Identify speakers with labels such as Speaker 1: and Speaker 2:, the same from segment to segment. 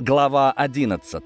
Speaker 1: Глава 11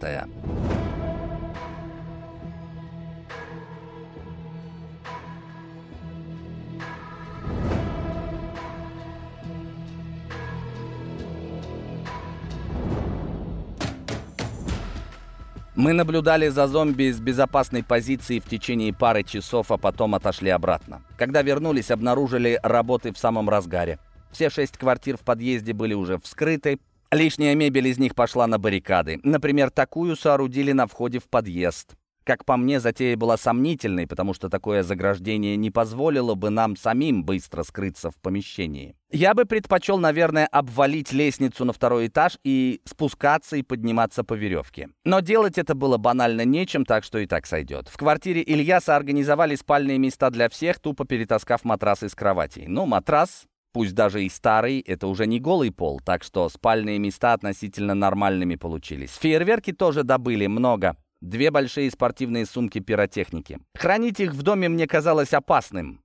Speaker 1: Мы наблюдали за зомби с безопасной позиции в течение пары часов, а потом отошли обратно. Когда вернулись, обнаружили работы в самом разгаре. Все шесть квартир в подъезде были уже вскрыты, Лишняя мебель из них пошла на баррикады. Например, такую соорудили на входе в подъезд. Как по мне, затея была сомнительной, потому что такое заграждение не позволило бы нам самим быстро скрыться в помещении. Я бы предпочел, наверное, обвалить лестницу на второй этаж и спускаться и подниматься по веревке. Но делать это было банально нечем, так что и так сойдет. В квартире Ильяса организовали спальные места для всех, тупо перетаскав матрас из кроватей. Ну, матрас Пусть даже и старый, это уже не голый пол, так что спальные места относительно нормальными получились. Фейерверки тоже добыли много. Две большие спортивные сумки пиротехники. Хранить их в доме мне казалось опасным.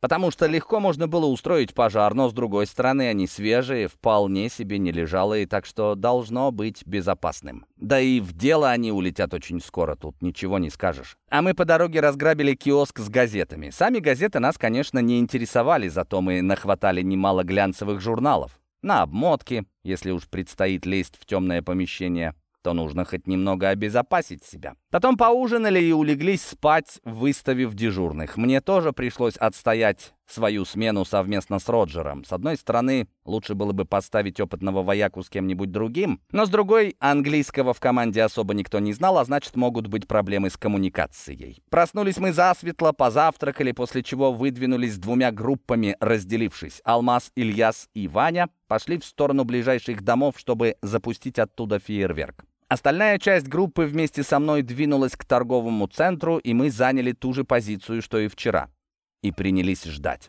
Speaker 1: Потому что легко можно было устроить пожар, но с другой стороны они свежие, вполне себе не лежалые, так что должно быть безопасным. Да и в дело они улетят очень скоро, тут ничего не скажешь. А мы по дороге разграбили киоск с газетами. Сами газеты нас, конечно, не интересовали, зато мы нахватали немало глянцевых журналов. На обмотки, если уж предстоит лезть в темное помещение то нужно хоть немного обезопасить себя. Потом поужинали и улеглись спать, выставив дежурных. Мне тоже пришлось отстоять свою смену совместно с Роджером. С одной стороны, лучше было бы поставить опытного вояку с кем-нибудь другим, но с другой, английского в команде особо никто не знал, а значит, могут быть проблемы с коммуникацией. Проснулись мы засветло, позавтракали, после чего выдвинулись двумя группами, разделившись. Алмаз, Ильяс и Ваня пошли в сторону ближайших домов, чтобы запустить оттуда фейерверк. Остальная часть группы вместе со мной двинулась к торговому центру, и мы заняли ту же позицию, что и вчера и принялись ждать.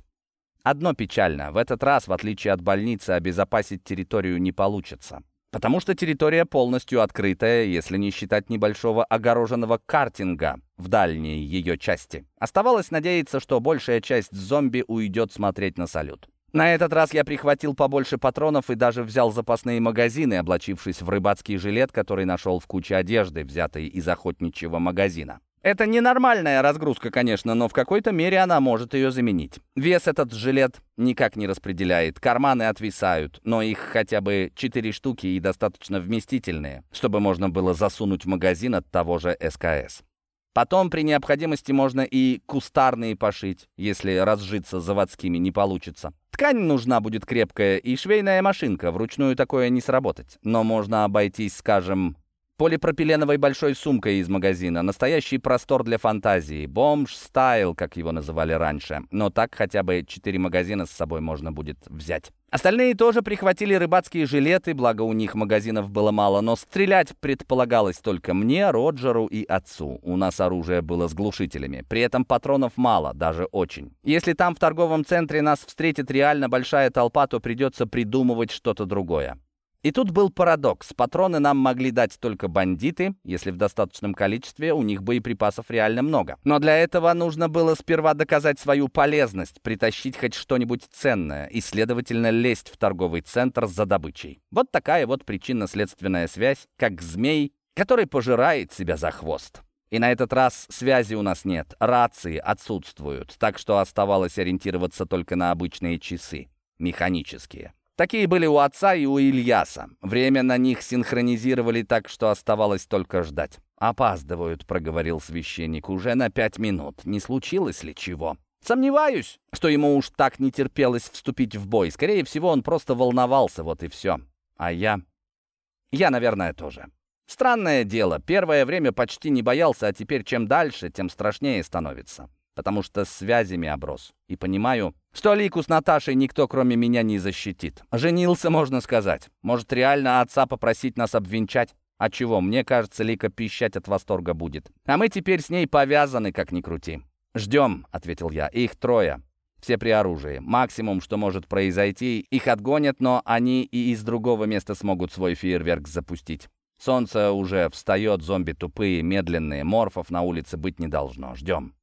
Speaker 1: Одно печально, в этот раз, в отличие от больницы, обезопасить территорию не получится. Потому что территория полностью открытая, если не считать небольшого огороженного картинга в дальней ее части. Оставалось надеяться, что большая часть зомби уйдет смотреть на салют. На этот раз я прихватил побольше патронов и даже взял запасные магазины, облачившись в рыбацкий жилет, который нашел в куче одежды, взятой из охотничьего магазина. Это ненормальная разгрузка, конечно, но в какой-то мере она может ее заменить. Вес этот жилет никак не распределяет, карманы отвисают, но их хотя бы 4 штуки и достаточно вместительные, чтобы можно было засунуть в магазин от того же СКС. Потом при необходимости можно и кустарные пошить, если разжиться заводскими не получится. Ткань нужна будет крепкая и швейная машинка, вручную такое не сработать. Но можно обойтись, скажем, полипропиленовой большой сумкой из магазина. Настоящий простор для фантазии. Бомж-стайл, как его называли раньше. Но так хотя бы четыре магазина с собой можно будет взять. Остальные тоже прихватили рыбацкие жилеты, благо у них магазинов было мало, но стрелять предполагалось только мне, Роджеру и отцу. У нас оружие было с глушителями. При этом патронов мало, даже очень. Если там в торговом центре нас встретит реально большая толпа, то придется придумывать что-то другое. И тут был парадокс. Патроны нам могли дать только бандиты, если в достаточном количестве у них боеприпасов реально много. Но для этого нужно было сперва доказать свою полезность, притащить хоть что-нибудь ценное и, следовательно, лезть в торговый центр за добычей. Вот такая вот причинно-следственная связь, как змей, который пожирает себя за хвост. И на этот раз связи у нас нет, рации отсутствуют, так что оставалось ориентироваться только на обычные часы, механические. Такие были у отца и у Ильяса. Время на них синхронизировали так, что оставалось только ждать. «Опаздывают», — проговорил священник, — «уже на пять минут. Не случилось ли чего?» Сомневаюсь, что ему уж так не терпелось вступить в бой. Скорее всего, он просто волновался, вот и все. А я... Я, наверное, тоже. Странное дело, первое время почти не боялся, а теперь чем дальше, тем страшнее становится потому что связями оброс. И понимаю, что Лику с Наташей никто, кроме меня, не защитит. Женился, можно сказать. Может, реально отца попросить нас обвенчать? А чего, мне кажется, Лика пищать от восторга будет. А мы теперь с ней повязаны, как ни крути. «Ждем», — ответил я, — «их трое». Все при оружии. Максимум, что может произойти, их отгонят, но они и из другого места смогут свой фейерверк запустить. Солнце уже встает, зомби тупые, медленные, морфов на улице быть не должно. Ждем.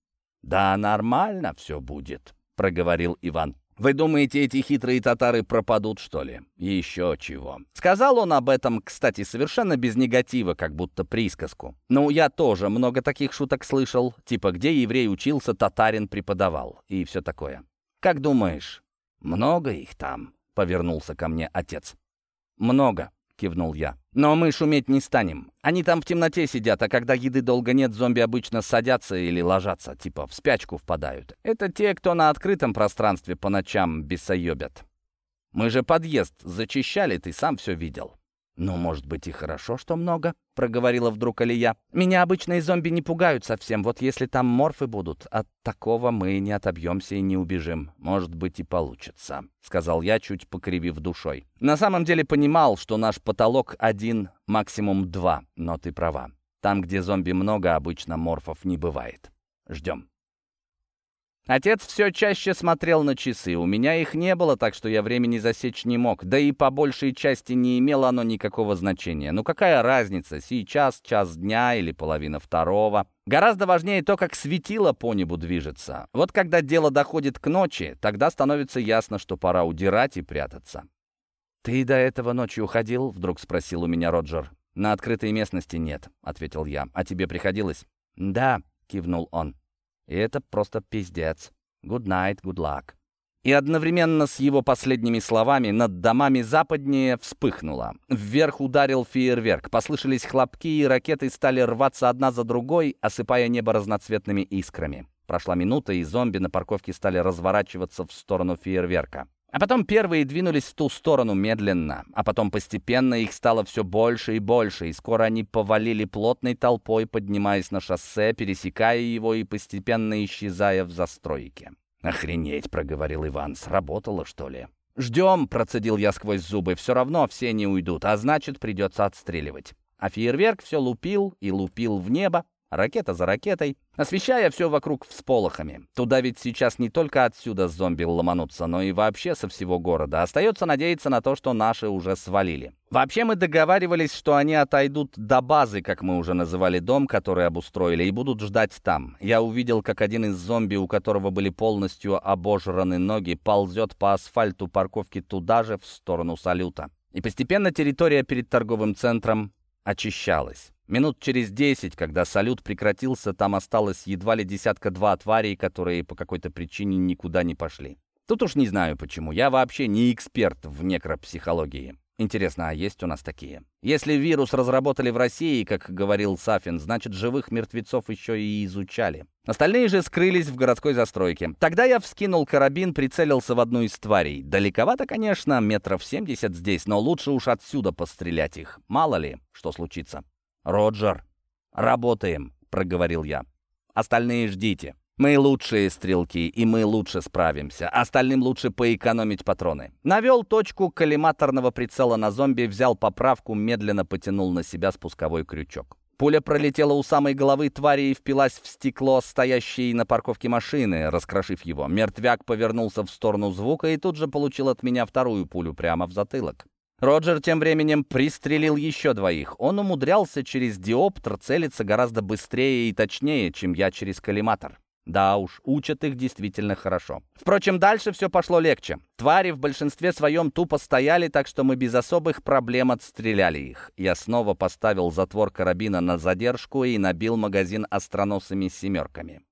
Speaker 1: «Да нормально все будет», — проговорил Иван. Вы думаете, эти хитрые татары пропадут, что ли? Еще чего. Сказал он об этом, кстати, совершенно без негатива, как будто присказку. Ну, я тоже много таких шуток слышал, типа где еврей учился, татарин преподавал и все такое. Как думаешь, много их там? Повернулся ко мне отец. Много. — кивнул я. «Но мы шуметь не станем. Они там в темноте сидят, а когда еды долго нет, зомби обычно садятся или ложатся, типа в спячку впадают. Это те, кто на открытом пространстве по ночам бесоебят. Мы же подъезд зачищали, ты сам все видел». «Ну, может быть, и хорошо, что много», — проговорила вдруг Алия. «Меня обычные зомби не пугают совсем. Вот если там морфы будут, от такого мы не отобьемся и не убежим. Может быть, и получится», — сказал я, чуть покривив душой. На самом деле понимал, что наш потолок один, максимум два, но ты права. Там, где зомби много, обычно морфов не бывает. Ждем. Отец все чаще смотрел на часы. У меня их не было, так что я времени засечь не мог. Да и по большей части не имело оно никакого значения. Ну какая разница, сейчас час дня или половина второго? Гораздо важнее то, как светило по небу движется. Вот когда дело доходит к ночи, тогда становится ясно, что пора удирать и прятаться. «Ты до этого ночью уходил?» — вдруг спросил у меня Роджер. «На открытой местности нет», — ответил я. «А тебе приходилось?» «Да», — кивнул он. И это просто пиздец. Good night, good luck. И одновременно с его последними словами над домами западнее вспыхнуло. Вверх ударил фейерверк. Послышались хлопки, и ракеты стали рваться одна за другой, осыпая небо разноцветными искрами. Прошла минута, и зомби на парковке стали разворачиваться в сторону фейерверка. А потом первые двинулись в ту сторону медленно, а потом постепенно их стало все больше и больше, и скоро они повалили плотной толпой, поднимаясь на шоссе, пересекая его и постепенно исчезая в застройке. «Охренеть», — проговорил Иван, — «сработало, что ли?» «Ждем», — процедил я сквозь зубы, — «все равно все не уйдут, а значит, придется отстреливать». А фейерверк все лупил и лупил в небо, ракета за ракетой, освещая все вокруг всполохами. Туда ведь сейчас не только отсюда зомби ломанутся, но и вообще со всего города. Остается надеяться на то, что наши уже свалили. Вообще мы договаривались, что они отойдут до базы, как мы уже называли дом, который обустроили, и будут ждать там. Я увидел, как один из зомби, у которого были полностью обожраны ноги, ползет по асфальту парковки туда же, в сторону салюта. И постепенно территория перед торговым центром очищалась. Минут через десять, когда салют прекратился, там осталось едва ли десятка-два тварей, которые по какой-то причине никуда не пошли. Тут уж не знаю почему. Я вообще не эксперт в некропсихологии. Интересно, а есть у нас такие? Если вирус разработали в России, как говорил Сафин, значит, живых мертвецов еще и изучали. Остальные же скрылись в городской застройке. Тогда я вскинул карабин, прицелился в одну из тварей. Далековато, конечно, метров семьдесят здесь, но лучше уж отсюда пострелять их. Мало ли, что случится. «Роджер, работаем», — проговорил я. «Остальные ждите. Мы лучшие стрелки, и мы лучше справимся. Остальным лучше поэкономить патроны». Навел точку коллиматорного прицела на зомби, взял поправку, медленно потянул на себя спусковой крючок. Пуля пролетела у самой головы твари и впилась в стекло, стоящей на парковке машины, раскрошив его. Мертвяк повернулся в сторону звука и тут же получил от меня вторую пулю прямо в затылок. Роджер тем временем пристрелил еще двоих. Он умудрялся через диоптер целиться гораздо быстрее и точнее, чем я через коллиматор. Да уж, учат их действительно хорошо. Впрочем, дальше все пошло легче. Твари в большинстве своем тупо стояли, так что мы без особых проблем отстреляли их. Я снова поставил затвор карабина на задержку и набил магазин остроносыми семерками.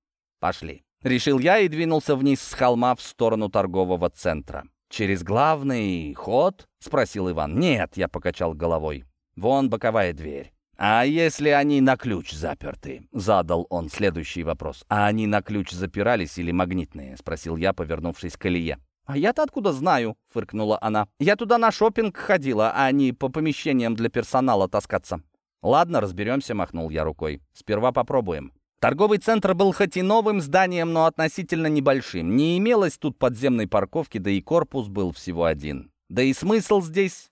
Speaker 1: Пошли. Решил я и двинулся вниз с холма в сторону торгового центра. «Через главный ход?» — спросил Иван. «Нет», — я покачал головой. «Вон боковая дверь». «А если они на ключ заперты?» — задал он следующий вопрос. «А они на ключ запирались или магнитные?» — спросил я, повернувшись к Илье. «А я-то откуда знаю?» — фыркнула она. «Я туда на шопинг ходила, а не по помещениям для персонала таскаться». «Ладно, разберемся», — махнул я рукой. «Сперва попробуем». Торговый центр был хоть и новым зданием, но относительно небольшим. Не имелось тут подземной парковки, да и корпус был всего один. Да и смысл здесь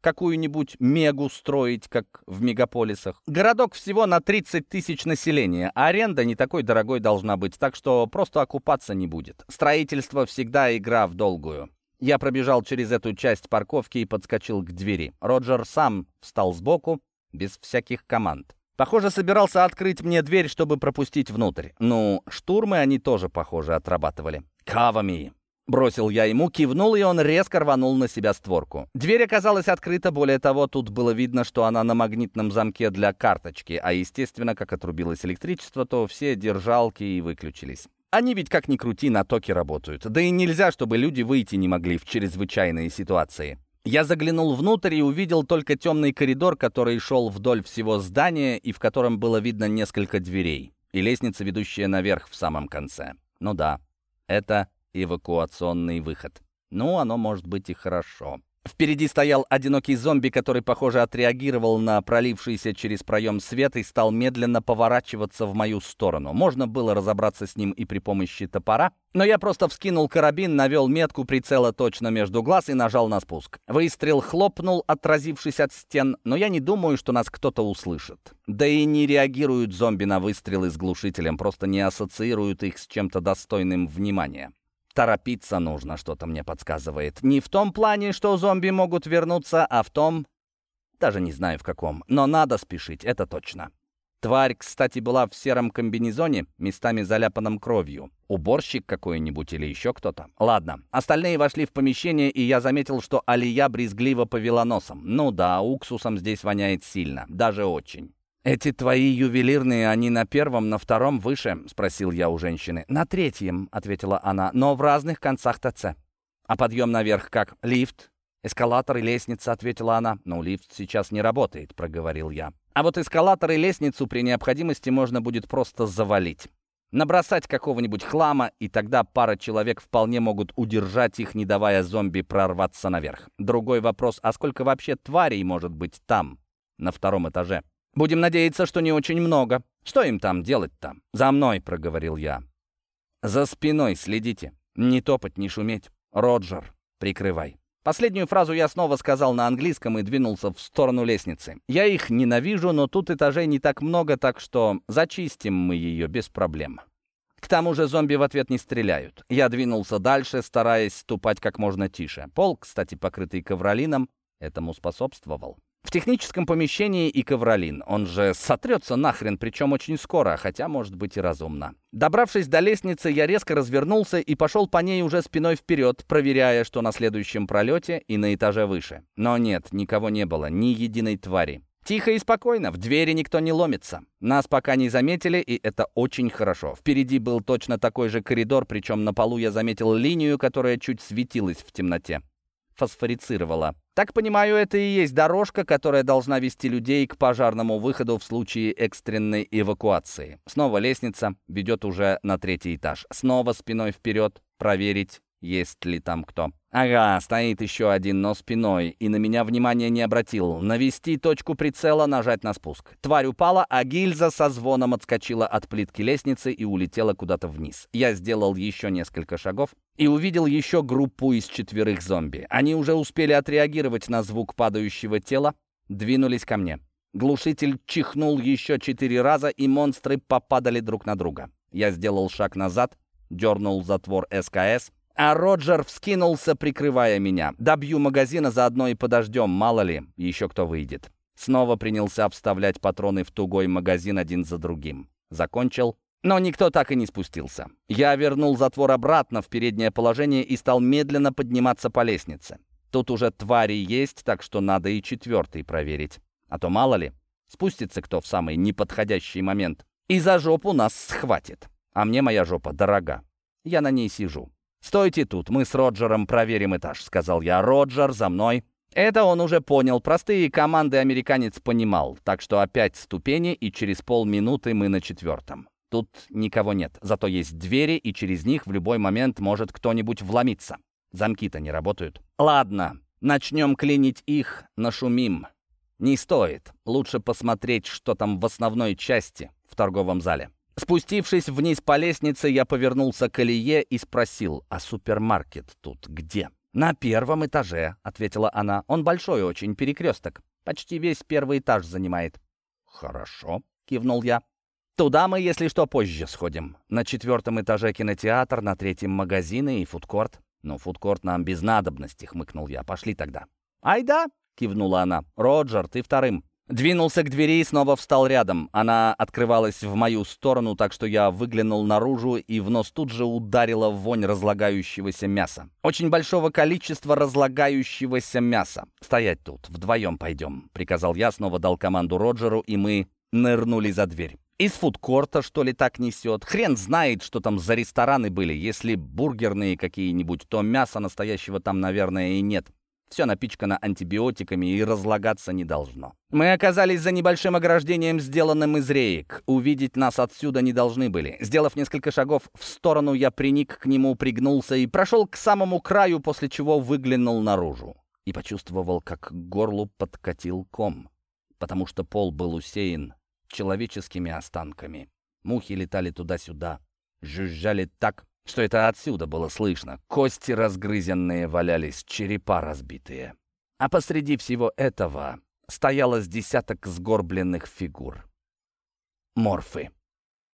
Speaker 1: какую-нибудь мегу строить, как в мегаполисах. Городок всего на 30 тысяч населения, а аренда не такой дорогой должна быть, так что просто окупаться не будет. Строительство всегда игра в долгую. Я пробежал через эту часть парковки и подскочил к двери. Роджер сам встал сбоку, без всяких команд. Похоже, собирался открыть мне дверь, чтобы пропустить внутрь. Ну, штурмы они тоже, похоже, отрабатывали. «Кавами!» Бросил я ему, кивнул, и он резко рванул на себя створку. Дверь оказалась открыта, более того, тут было видно, что она на магнитном замке для карточки, а, естественно, как отрубилось электричество, то все держалки и выключились. Они ведь как ни крути на токе работают. Да и нельзя, чтобы люди выйти не могли в чрезвычайные ситуации. Я заглянул внутрь и увидел только темный коридор, который шел вдоль всего здания и в котором было видно несколько дверей, и лестница, ведущая наверх в самом конце. Ну да, это эвакуационный выход. Ну, оно может быть и хорошо. Впереди стоял одинокий зомби, который, похоже, отреагировал на пролившийся через проем свет и стал медленно поворачиваться в мою сторону. Можно было разобраться с ним и при помощи топора, но я просто вскинул карабин, навел метку прицела точно между глаз и нажал на спуск. Выстрел хлопнул, отразившись от стен, но я не думаю, что нас кто-то услышит. Да и не реагируют зомби на выстрелы с глушителем, просто не ассоциируют их с чем-то достойным внимания. Торопиться нужно, что-то мне подсказывает. Не в том плане, что зомби могут вернуться, а в том... Даже не знаю в каком. Но надо спешить, это точно. Тварь, кстати, была в сером комбинезоне, местами заляпанном кровью. Уборщик какой-нибудь или еще кто-то. Ладно, остальные вошли в помещение, и я заметил, что Алия брезгливо повела носом. Ну да, уксусом здесь воняет сильно, даже очень. «Эти твои ювелирные, они на первом, на втором выше?» — спросил я у женщины. «На третьем», — ответила она, — «но в разных концах ТЦ». «А подъем наверх как? Лифт?» «Эскалатор и лестница», — ответила она. «Ну, лифт сейчас не работает», — проговорил я. «А вот эскалатор и лестницу при необходимости можно будет просто завалить. Набросать какого-нибудь хлама, и тогда пара человек вполне могут удержать их, не давая зомби прорваться наверх. Другой вопрос, а сколько вообще тварей может быть там, на втором этаже?» Будем надеяться, что не очень много. Что им там делать-то? За мной, проговорил я. За спиной следите. Не топать, не шуметь. Роджер, прикрывай. Последнюю фразу я снова сказал на английском и двинулся в сторону лестницы. Я их ненавижу, но тут этажей не так много, так что зачистим мы ее без проблем. К тому же зомби в ответ не стреляют. Я двинулся дальше, стараясь ступать как можно тише. Пол, кстати, покрытый ковролином, этому способствовал. В техническом помещении и ковролин. Он же сотрется нахрен, причем очень скоро, хотя, может быть, и разумно. Добравшись до лестницы, я резко развернулся и пошел по ней уже спиной вперед, проверяя, что на следующем пролете и на этаже выше. Но нет, никого не было, ни единой твари. Тихо и спокойно, в двери никто не ломится. Нас пока не заметили, и это очень хорошо. Впереди был точно такой же коридор, причем на полу я заметил линию, которая чуть светилась в темноте. Фосфорицировала. Так понимаю, это и есть дорожка, которая должна вести людей к пожарному выходу в случае экстренной эвакуации. Снова лестница ведет уже на третий этаж. Снова спиной вперед, проверить, есть ли там кто. Ага, стоит еще один, но спиной, и на меня внимания не обратил. Навести точку прицела, нажать на спуск. Тварь упала, а гильза со звоном отскочила от плитки лестницы и улетела куда-то вниз. Я сделал еще несколько шагов и увидел еще группу из четверых зомби. Они уже успели отреагировать на звук падающего тела, двинулись ко мне. Глушитель чихнул еще четыре раза, и монстры попадали друг на друга. Я сделал шаг назад, дернул затвор СКС — а Роджер вскинулся, прикрывая меня. Добью магазина заодно и подождем, мало ли, еще кто выйдет. Снова принялся вставлять патроны в тугой магазин один за другим. Закончил, но никто так и не спустился. Я вернул затвор обратно в переднее положение и стал медленно подниматься по лестнице. Тут уже твари есть, так что надо и четвертый проверить. А то мало ли, спустится кто в самый неподходящий момент. И за жопу нас схватит. А мне моя жопа дорога. Я на ней сижу. «Стойте тут, мы с Роджером проверим этаж», — сказал я. «Роджер, за мной». Это он уже понял. Простые команды американец понимал. Так что опять ступени, и через полминуты мы на четвертом. Тут никого нет. Зато есть двери, и через них в любой момент может кто-нибудь вломиться. Замки-то не работают. Ладно, начнем клинить их, нашумим. Не стоит. Лучше посмотреть, что там в основной части в торговом зале. Спустившись вниз по лестнице, я повернулся к Илье и спросил, а супермаркет тут где? «На первом этаже», — ответила она. «Он большой очень, перекресток. Почти весь первый этаж занимает». «Хорошо», — кивнул я. «Туда мы, если что, позже сходим. На четвертом этаже кинотеатр, на третьем магазины и фудкорт». «Ну, фудкорт нам без надобности», — хмыкнул я. «Пошли тогда». «Ай да», — кивнула она. «Роджер, ты вторым». Двинулся к двери и снова встал рядом. Она открывалась в мою сторону, так что я выглянул наружу, и в нос тут же ударила вонь разлагающегося мяса. Очень большого количества разлагающегося мяса. «Стоять тут, вдвоем пойдем», — приказал я, снова дал команду Роджеру, и мы нырнули за дверь. Из фудкорта, что ли, так несет? Хрен знает, что там за рестораны были. Если бургерные какие-нибудь, то мяса настоящего там, наверное, и нет. Все напичкано антибиотиками и разлагаться не должно. Мы оказались за небольшим ограждением, сделанным из реек. Увидеть нас отсюда не должны были. Сделав несколько шагов в сторону, я приник к нему, пригнулся и прошел к самому краю, после чего выглянул наружу. И почувствовал, как к горлу подкатил ком, потому что пол был усеян человеческими останками. Мухи летали туда-сюда, жужжали так, что это отсюда было слышно. Кости разгрызенные валялись, черепа разбитые. А посреди всего этого стояло десяток сгорбленных фигур. Морфы.